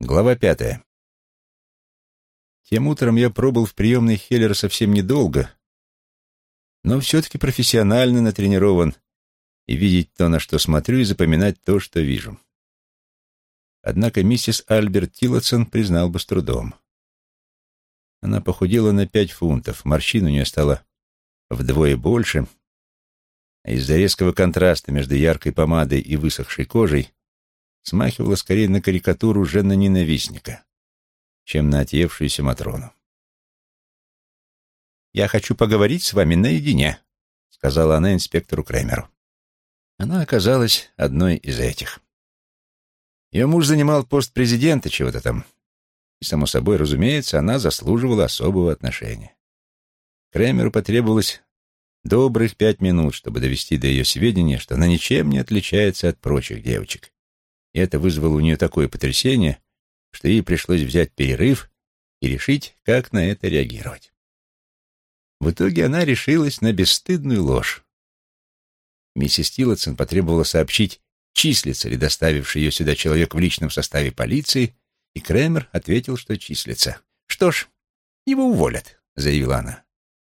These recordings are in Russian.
Глава пятая. Тем утром я пробыл в приемной Хеллера совсем недолго, но все-таки профессионально натренирован и видеть то, на что смотрю, и запоминать то, что вижу. Однако миссис Альберт Тиллотсон признал бы с трудом. Она похудела на пять фунтов, морщин у нее стало вдвое больше, а из-за резкого контраста между яркой помадой и высохшей кожей смахивала скорее на карикатуру жена-ненавистника, чем на отъевшуюся Матрону. «Я хочу поговорить с вами наедине», — сказала она инспектору Кремеру. Она оказалась одной из этих. Ее муж занимал пост президента чего-то там, и, само собой, разумеется, она заслуживала особого отношения. Кремеру потребовалось добрых пять минут, чтобы довести до ее сведения, что она ничем не отличается от прочих девочек, и это вызвало у нее такое потрясение, что ей пришлось взять перерыв и решить, как на это реагировать. В итоге она решилась на бесстыдную ложь. Миссис Тиллотсон потребовала сообщить, числится ли доставивший ее сюда человек в личном составе полиции, и Кремер ответил, что числится. «Что ж, его уволят», — заявила она.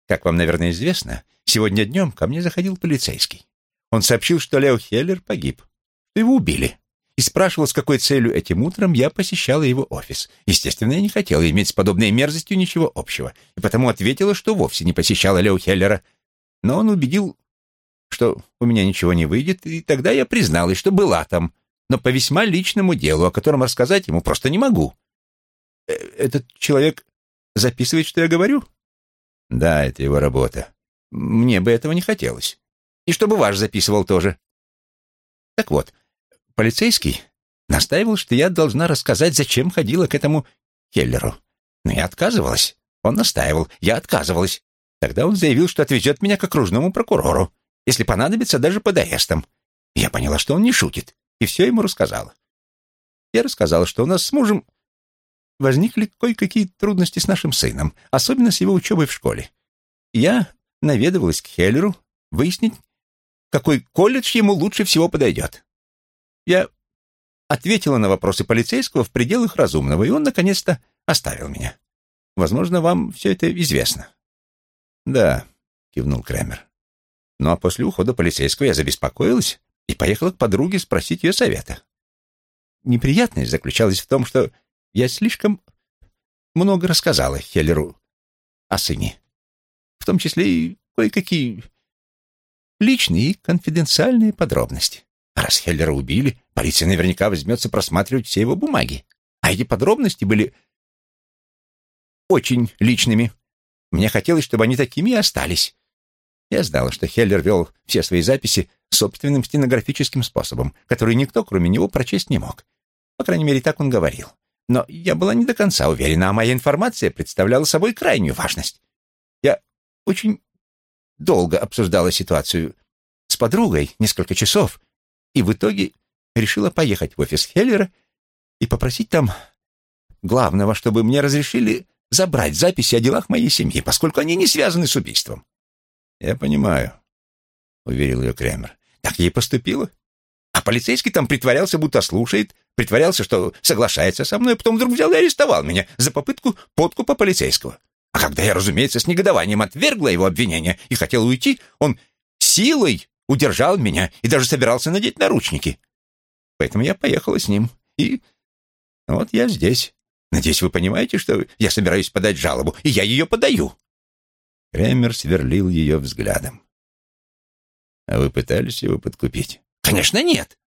«Как вам, наверное, известно, сегодня днем ко мне заходил полицейский. Он сообщил, что Лео Хеллер погиб, что его убили и спрашивал, с какой целью этим утром я посещала его офис. Естественно, я не хотела иметь с подобной мерзостью ничего общего, и потому ответила, что вовсе не посещала Лео Хеллера. Но он убедил, что у меня ничего не выйдет, и тогда я призналась, что была там, но по весьма личному делу, о котором рассказать ему просто не могу. Э, этот человек записывает, что я говорю? Да, это его работа. Мне бы этого не хотелось. И чтобы ваш записывал тоже. Так вот, Полицейский настаивал, что я должна рассказать, зачем ходила к этому Келлеру. Но я отказывалась. Он настаивал. Я отказывалась. Тогда он заявил, что отвезет меня к окружному прокурору, если понадобится даже под арестом. Я поняла, что он не шутит, и все ему рассказала. Я рассказала, что у нас с мужем возникли кое-какие трудности с нашим сыном, особенно с его учебой в школе. Я наведывалась к Хеллеру выяснить, какой колледж ему лучше всего подойдет. Я ответила на вопросы полицейского в пределах разумного, и он, наконец-то, оставил меня. Возможно, вам все это известно. Да, кивнул Кремер. Ну а после ухода полицейского я забеспокоилась и поехала к подруге спросить ее совета. Неприятность заключалась в том, что я слишком много рассказала Хеллеру о сыне, в том числе и кое-какие личные и конфиденциальные подробности. Раз Хеллера убили, полиция наверняка возьмется просматривать все его бумаги. А эти подробности были очень личными. Мне хотелось, чтобы они такими и остались. Я знала, что Хеллер вел все свои записи собственным стенографическим способом, который никто, кроме него, прочесть не мог. По крайней мере, так он говорил. Но я была не до конца уверена, а моя информация представляла собой крайнюю важность. Я очень долго обсуждала ситуацию с подругой, несколько часов, и в итоге решила поехать в офис Хеллера и попросить там главного, чтобы мне разрешили забрать записи о делах моей семьи, поскольку они не связаны с убийством. «Я понимаю», — уверил ее Кремер. «Так я и поступила. А полицейский там притворялся, будто слушает, притворялся, что соглашается со мной, а потом вдруг взял и арестовал меня за попытку подкупа полицейского. А когда я, разумеется, с негодованием отвергла его обвинение и хотела уйти, он силой удержал меня и даже собирался надеть наручники. Поэтому я поехала с ним. И вот я здесь. Надеюсь, вы понимаете, что я собираюсь подать жалобу, и я ее подаю. Кремер сверлил ее взглядом. А вы пытались его подкупить? Конечно, нет.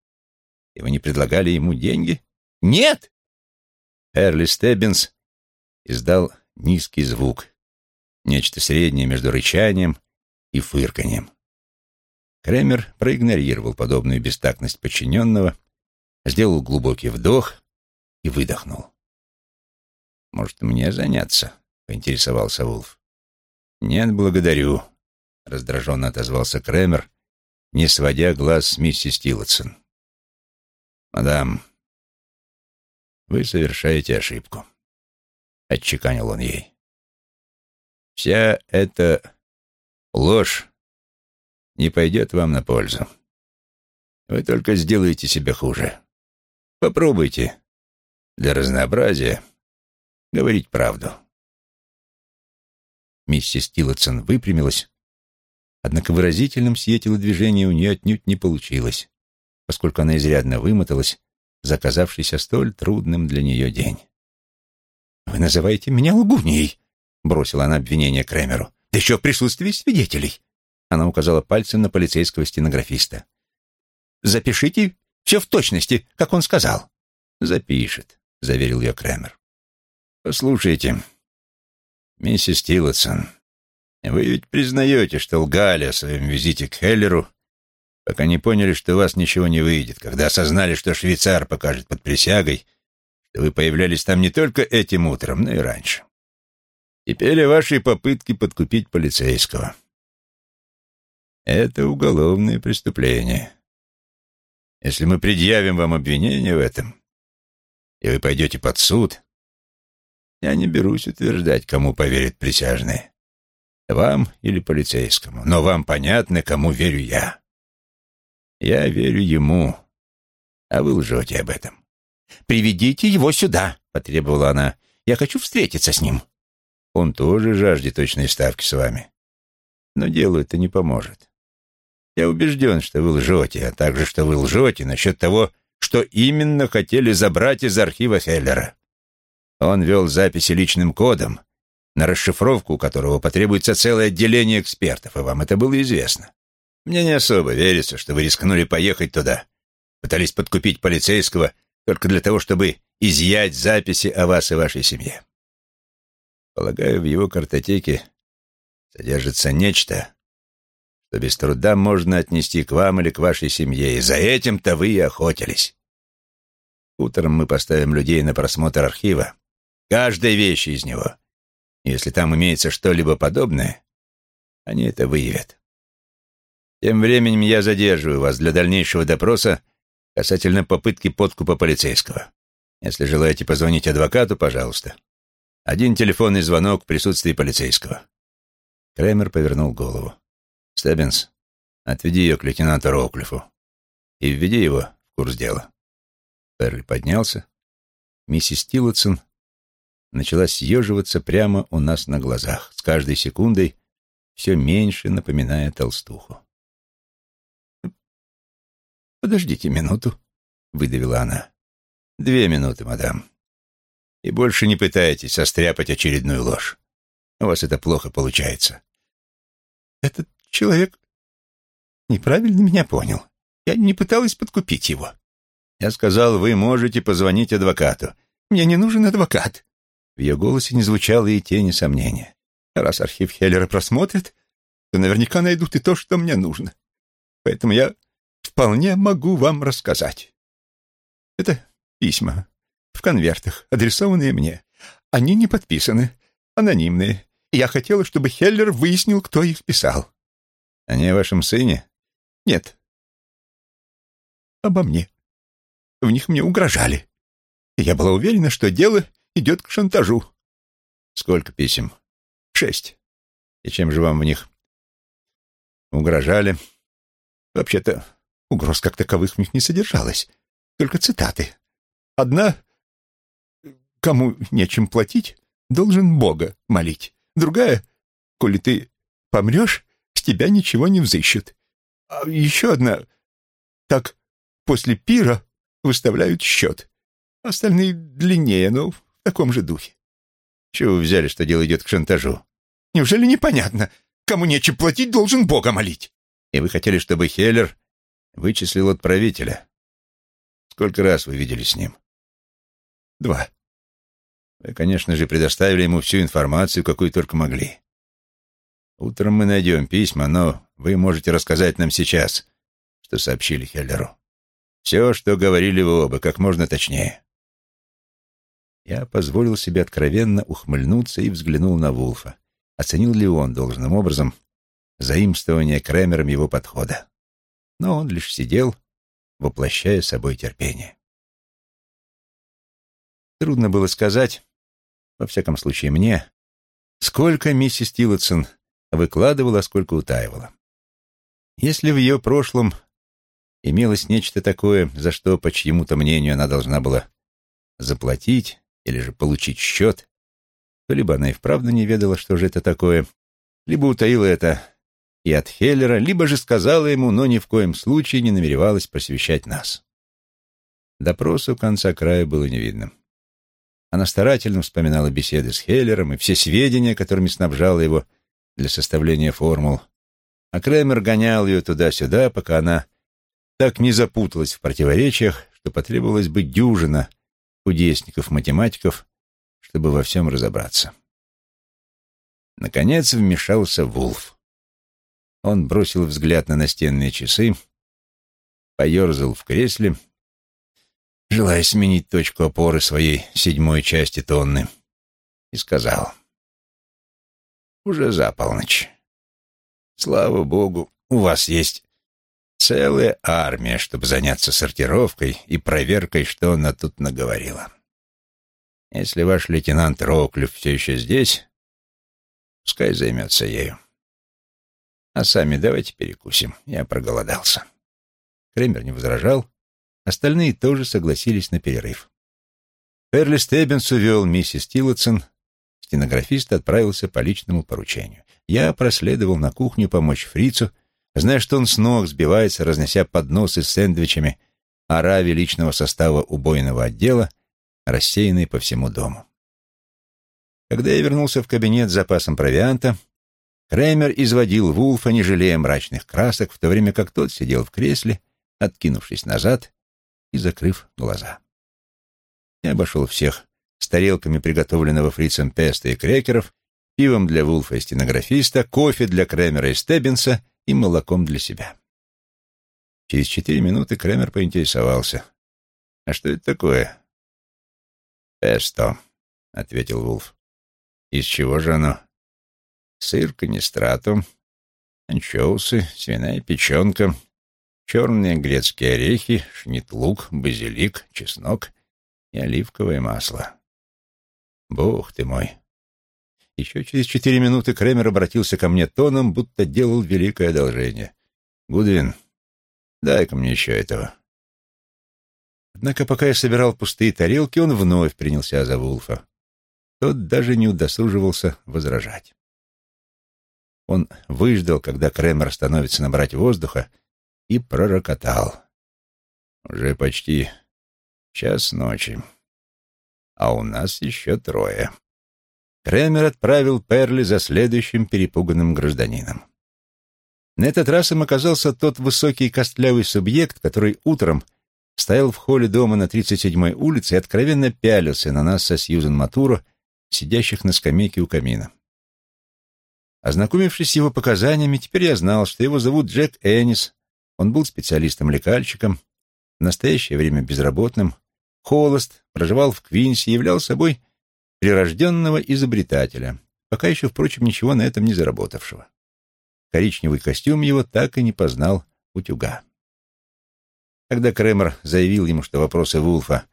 И вы не предлагали ему деньги? Нет. Эрли Стеббинс издал низкий звук, нечто среднее между рычанием и фырканьем. Кремер проигнорировал подобную бестактность подчиненного, сделал глубокий вдох и выдохнул. «Может, мне заняться?» — поинтересовался Вулф. «Нет, благодарю», — раздраженно отозвался Кремер, не сводя глаз с миссис Тиллотсон. «Мадам, вы совершаете ошибку», — отчеканил он ей. «Вся эта ложь не пойдет вам на пользу. Вы только сделаете себе хуже. Попробуйте для разнообразия говорить правду. Миссис Тиллотсон выпрямилась, однако выразительным свете телодвижения у нее отнюдь не получилось, поскольку она изрядно вымоталась за оказавшийся столь трудным для нее день. «Вы называете меня лгуньей», — бросила она обвинение Кремеру. «Да еще в присутствии свидетелей». Она указала пальцем на полицейского стенографиста. «Запишите все в точности, как он сказал». «Запишет», — заверил ее Кремер. «Послушайте, миссис Тиллотсон, вы ведь признаете, что лгали о своем визите к Хеллеру, пока не поняли, что у вас ничего не выйдет, когда осознали, что швейцар покажет под присягой, что вы появлялись там не только этим утром, но и раньше. Теперь о вашей попытке подкупить полицейского. Это уголовное преступление. Если мы предъявим вам обвинение в этом, и вы пойдете под суд, я не берусь утверждать, кому поверят присяжные. Вам или полицейскому. Но вам понятно, кому верю я. Я верю ему, а вы лжете об этом. «Приведите его сюда», — потребовала она. «Я хочу встретиться с ним». Он тоже жаждет точной ставки с вами. Но делу это не поможет. Я убежден, что вы лжете, а также, что вы лжете насчет того, что именно хотели забрать из архива Хеллера. Он вел записи личным кодом, на расшифровку которого потребуется целое отделение экспертов, и вам это было известно. Мне не особо верится, что вы рискнули поехать туда, пытались подкупить полицейского только для того, чтобы изъять записи о вас и вашей семье. Полагаю, в его картотеке содержится нечто, что без труда можно отнести к вам или к вашей семье, и за этим-то вы и охотились. Утром мы поставим людей на просмотр архива, каждой вещи из него. Если там имеется что-либо подобное, они это выявят. Тем временем я задерживаю вас для дальнейшего допроса касательно попытки подкупа полицейского. Если желаете позвонить адвокату, пожалуйста. Один телефонный звонок в присутствии полицейского. Кремер повернул голову. Стеббинс, отведи ее к лейтенанту Роуклифу и введи его в курс дела. Перли поднялся. Миссис Тиллотсон начала съеживаться прямо у нас на глазах, с каждой секундой все меньше напоминая толстуху. «Подождите минуту», — выдавила она. «Две минуты, мадам. И больше не пытайтесь состряпать очередную ложь. У вас это плохо получается». «Этот человек неправильно меня понял. Я не пыталась подкупить его». «Я сказал, вы можете позвонить адвокату». «Мне не нужен адвокат». В ее голосе не звучало и тени сомнения. «Раз архив Хеллера просмотрят, то наверняка найдут и то, что мне нужно. Поэтому я вполне могу вам рассказать. Это письма в конвертах, адресованные мне. Они не подписаны, анонимные. я хотела, чтобы Хеллер выяснил, кто их писал. Они о вашем сыне? Нет. Обо мне. В них мне угрожали. Я была уверена, что дело идет к шантажу. Сколько писем? Шесть. И чем же вам в них угрожали? Вообще-то, Угроз как таковых в них не содержалось, только цитаты. Одна «Кому нечем платить, должен Бога молить». Другая «Коли ты помрешь, с тебя ничего не взыщут». А еще одна «Так после пира выставляют счет». Остальные длиннее, но в таком же духе. Чего вы взяли, что дело идет к шантажу? Неужели непонятно? Кому нечем платить, должен Бога молить. И вы хотели, чтобы Хеллер Вычислил отправителя. Сколько раз вы виделись с ним? Два. Вы, конечно же, предоставили ему всю информацию, какую только могли. Утром мы найдем письма, но вы можете рассказать нам сейчас, что сообщили Хеллеру. Все, что говорили вы оба, как можно точнее. Я позволил себе откровенно ухмыльнуться и взглянул на Вулфа. Оценил ли он должным образом заимствование Кремером его подхода? но он лишь сидел, воплощая собой терпение. Трудно было сказать, во всяком случае мне, сколько миссис Тиллотсон выкладывала, сколько утаивала. Если в ее прошлом имелось нечто такое, за что, по чьему-то мнению, она должна была заплатить или же получить счет, то либо она и вправду не ведала, что же это такое, либо утаила это и от Хеллера, либо же сказала ему, но ни в коем случае не намеревалась просвещать нас. Допросу конца края было не видно. Она старательно вспоминала беседы с Хеллером и все сведения, которыми снабжала его для составления формул, а Кремер гонял ее туда-сюда, пока она так не запуталась в противоречиях, что потребовалось бы дюжина кудесников-математиков, чтобы во всем разобраться. Наконец вмешался Вулф. Он бросил взгляд на настенные часы, поерзал в кресле, желая сменить точку опоры своей седьмой части тонны, и сказал, «Уже за полночь. Слава богу, у вас есть целая армия, чтобы заняться сортировкой и проверкой, что она тут наговорила. Если ваш лейтенант Роуклифф все еще здесь, пускай займется ею. А сами давайте перекусим. Я проголодался. Кремер не возражал. Остальные тоже согласились на перерыв. Перли Стеббинс увел миссис Тиллотсон. Стенографист отправился по личному поручению. Я проследовал на кухню помочь фрицу, зная, что он с ног сбивается, разнося подносы с сэндвичами, ораве личного состава убойного отдела, рассеянные по всему дому. Когда я вернулся в кабинет с запасом провианта, Креймер изводил Вулфа, не жалея мрачных красок, в то время как тот сидел в кресле, откинувшись назад и закрыв глаза. Я обошел всех тарелками приготовленного фрицем песта и крекеров, пивом для Вулфа и стенографиста, кофе для Кремера и Стеббинса и молоком для себя. Через четыре минуты Кремер поинтересовался. «А что это такое?» «Песто», — ответил Вулф. «Из чего же оно?» сыр, канистрату, анчоусы, свиная печенка, черные грецкие орехи, шнитлук, базилик, чеснок и оливковое масло. Бог ты мой! Еще через четыре минуты Кремер обратился ко мне тоном, будто делал великое одолжение. «Гудвин, дай-ка мне еще этого». Однако, пока я собирал пустые тарелки, он вновь принялся за Вулфа. Тот даже не удосуживался возражать. Он выждал, когда Кремер становится набрать воздуха, и пророкотал. «Уже почти час ночи, а у нас еще трое». Кремер отправил Перли за следующим перепуганным гражданином. На этот раз им оказался тот высокий костлявый субъект, который утром стоял в холле дома на 37-й улице и откровенно пялился на нас со Сьюзен Матуро, сидящих на скамейке у камина. Ознакомившись с его показаниями, теперь я знал, что его зовут Джек Эннис. Он был специалистом-лекальщиком, в настоящее время безработным, холост, проживал в Квинсе, являл собой прирожденного изобретателя, пока еще, впрочем, ничего на этом не заработавшего. Коричневый костюм его так и не познал утюга. Когда Кремер заявил ему, что вопросы Вулфа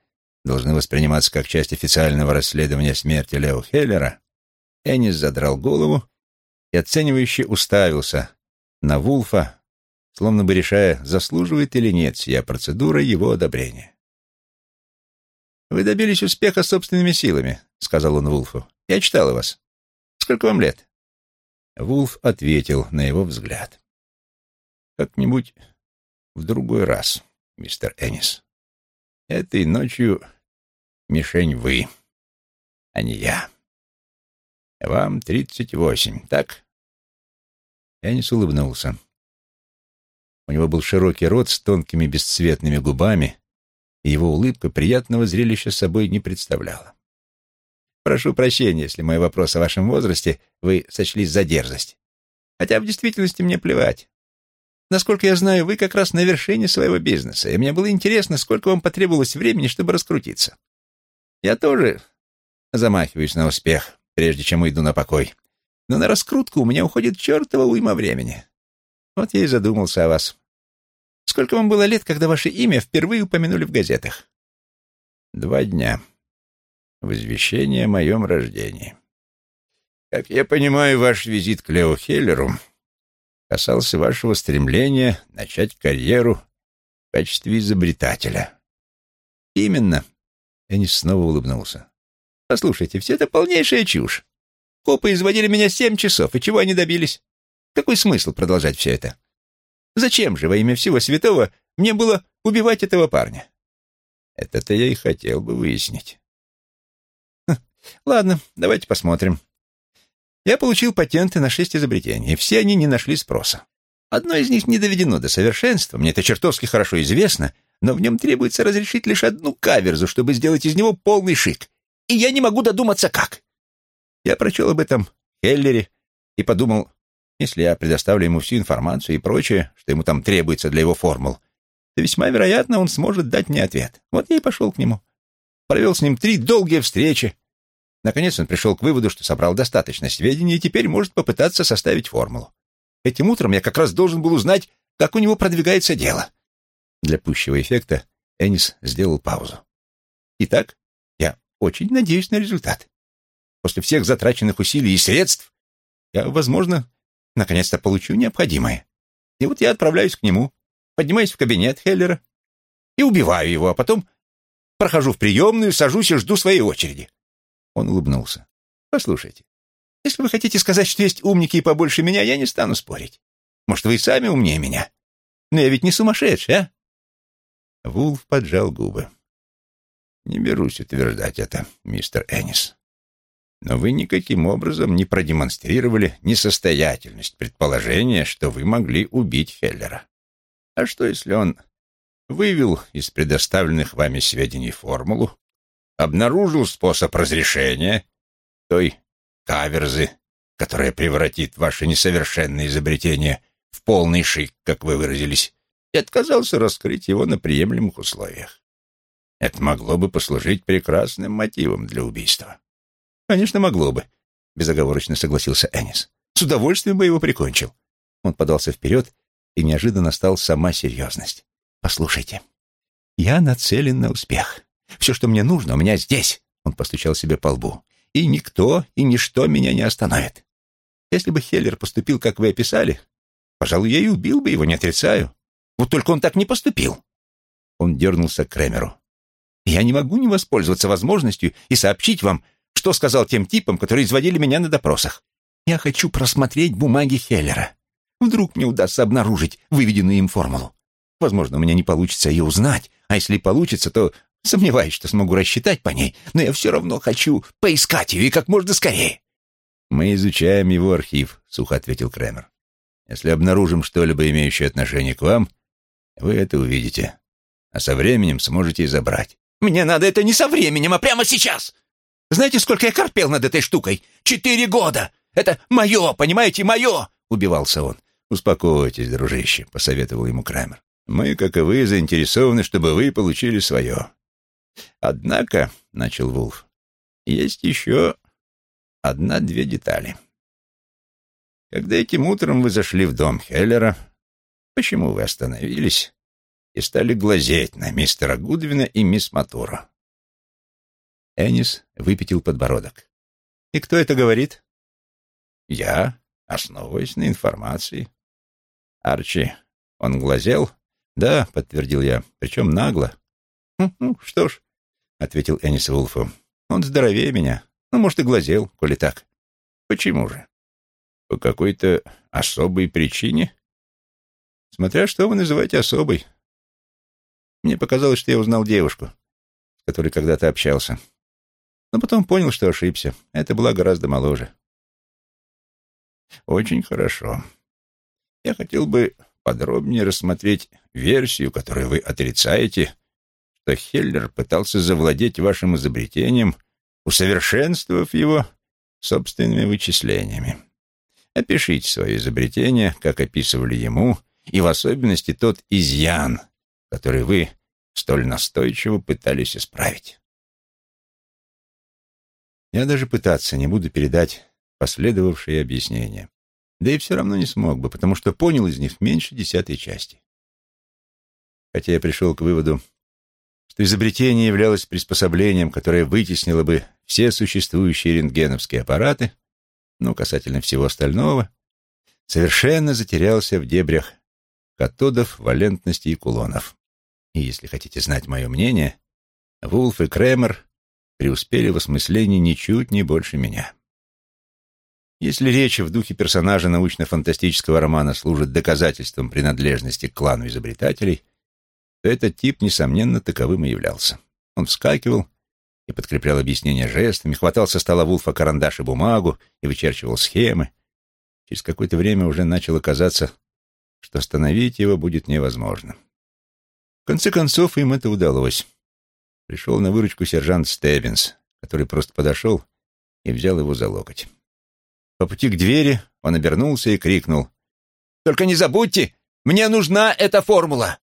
должны восприниматься как часть официального расследования смерти Лео Хеллера, Эннис задрал голову и оценивающе уставился на Вулфа, словно бы решая, заслуживает или нет сия процедура его одобрения. «Вы добились успеха собственными силами», — сказал он Вулфу. «Я читал вас. Сколько вам лет?» Вулф ответил на его взгляд. «Как-нибудь в другой раз, мистер Эннис. Этой ночью мишень вы, а не я. Вам тридцать восемь, так?» Янис улыбнулся. У него был широкий рот с тонкими бесцветными губами, его улыбка приятного зрелища собой не представляла. «Прошу прощения, если мой вопрос о вашем возрасте вы сочли за дерзость. Хотя в действительности мне плевать. Насколько я знаю, вы как раз на вершине своего бизнеса, и мне было интересно, сколько вам потребовалось времени, чтобы раскрутиться. Я тоже замахиваюсь на успех, прежде чем уйду на покой но на раскрутку у меня уходит чертова уйма времени. Вот я и задумался о вас. Сколько вам было лет, когда ваше имя впервые упомянули в газетах? Два дня. Возвещение о моем рождении. Как я понимаю, ваш визит к Лео Хеллеру касался вашего стремления начать карьеру в качестве изобретателя. Именно. Энис снова улыбнулся. «Послушайте, все это полнейшая чушь. Копы изводили меня семь часов, и чего они добились? Какой смысл продолжать все это? Зачем же во имя всего святого мне было убивать этого парня?» «Это-то я и хотел бы выяснить». Хм, «Ладно, давайте посмотрим. Я получил патенты на шесть изобретений, все они не нашли спроса. Одно из них не доведено до совершенства, мне это чертовски хорошо известно, но в нем требуется разрешить лишь одну каверзу, чтобы сделать из него полный шик. И я не могу додуматься, как. Я прочел об этом Хеллере и подумал, если я предоставлю ему всю информацию и прочее, что ему там требуется для его формул, то весьма вероятно он сможет дать мне ответ. Вот я и пошел к нему. Провел с ним три долгие встречи, Наконец он пришел к выводу, что собрал достаточно сведений и теперь может попытаться составить формулу. Этим утром я как раз должен был узнать, как у него продвигается дело. Для пущего эффекта Энис сделал паузу. Итак, я очень надеюсь на результат. После всех затраченных усилий и средств я, возможно, наконец-то получу необходимое. И вот я отправляюсь к нему, поднимаюсь в кабинет Хеллера и убиваю его, а потом прохожу в приемную, сажусь и жду своей очереди. Он улыбнулся. «Послушайте, если вы хотите сказать, что есть умники и побольше меня, я не стану спорить. Может, вы и сами умнее меня. Но я ведь не сумасшедший, а?» Вулф поджал губы. «Не берусь утверждать это, мистер Эннис. Но вы никаким образом не продемонстрировали несостоятельность предположения, что вы могли убить Феллера. А что, если он вывел из предоставленных вами сведений формулу, обнаружил способ разрешения той каверзы, которая превратит ваше несовершенное изобретение в полный шик, как вы выразились, и отказался раскрыть его на приемлемых условиях. Это могло бы послужить прекрасным мотивом для убийства. Конечно, могло бы, безоговорочно согласился Энис. С удовольствием бы его прикончил. Он подался вперед, и неожиданно стал сама серьезность. Послушайте, я нацелен на успех. Все, что мне нужно, у меня здесь. Он постучал себе по лбу. И никто и ничто меня не остановит. Если бы Хеллер поступил, как вы описали, пожалуй, я и убил бы его, не отрицаю. Вот только он так не поступил. Он дернулся к Кремеру. Я не могу не воспользоваться возможностью и сообщить вам, что сказал тем типам, которые изводили меня на допросах. Я хочу просмотреть бумаги Хеллера. Вдруг мне удастся обнаружить выведенную им формулу. Возможно, у меня не получится ее узнать, а если получится, то Сомневаюсь, что смогу рассчитать по ней, но я все равно хочу поискать ее и как можно скорее. «Мы изучаем его архив», — сухо ответил Кремер. «Если обнаружим что-либо, имеющее отношение к вам, вы это увидите, а со временем сможете и забрать». «Мне надо это не со временем, а прямо сейчас! Знаете, сколько я корпел над этой штукой? Четыре года! Это мое, понимаете, мое!» — убивался он. «Успокойтесь, дружище», — посоветовал ему Крамер. «Мы, как и вы, заинтересованы, чтобы вы получили свое. Однако, — начал Вулф, — есть еще одна-две детали. Когда этим утром вы зашли в дом Хеллера, почему вы остановились и стали глазеть на мистера Гудвина и мисс Матура? Энис выпятил подбородок. «И кто это говорит?» «Я, основываясь на информации». «Арчи, он глазел?» «Да», — подтвердил я, — «причем нагло». «Ну, что ж, — ответил Энис Вулфу. «Он здоровее меня. Ну, может, и глазел, коли так». «Почему же? По какой-то особой причине?» «Смотря что вы называете особой. Мне показалось, что я узнал девушку, с которой когда-то общался. Но потом понял, что ошибся. Это была гораздо моложе». «Очень хорошо. Я хотел бы подробнее рассмотреть версию, которую вы отрицаете, — что Хеллер пытался завладеть вашим изобретением, усовершенствовав его собственными вычислениями. Опишите свое изобретение, как описывали ему, и в особенности тот изъян, который вы столь настойчиво пытались исправить. Я даже пытаться не буду передать последовавшие объяснения. Да и все равно не смог бы, потому что понял из них меньше десятой части. Хотя я пришел к выводу, что изобретение являлось приспособлением, которое вытеснило бы все существующие рентгеновские аппараты, но касательно всего остального, совершенно затерялся в дебрях катодов, валентности и кулонов. И если хотите знать мое мнение, Вулф и Кремер преуспели в осмыслении ничуть не больше меня. Если речь в духе персонажа научно-фантастического романа служит доказательством принадлежности к клану изобретателей, то этот тип, несомненно, таковым и являлся. Он вскакивал и подкреплял объяснения жестами, хватал со стола Вулфа карандаш и бумагу и вычерчивал схемы. Через какое-то время уже начало казаться, что остановить его будет невозможно. В конце концов, им это удалось. Пришел на выручку сержант Стеббинс, который просто подошел и взял его за локоть. По пути к двери он обернулся и крикнул. «Только не забудьте, мне нужна эта формула!»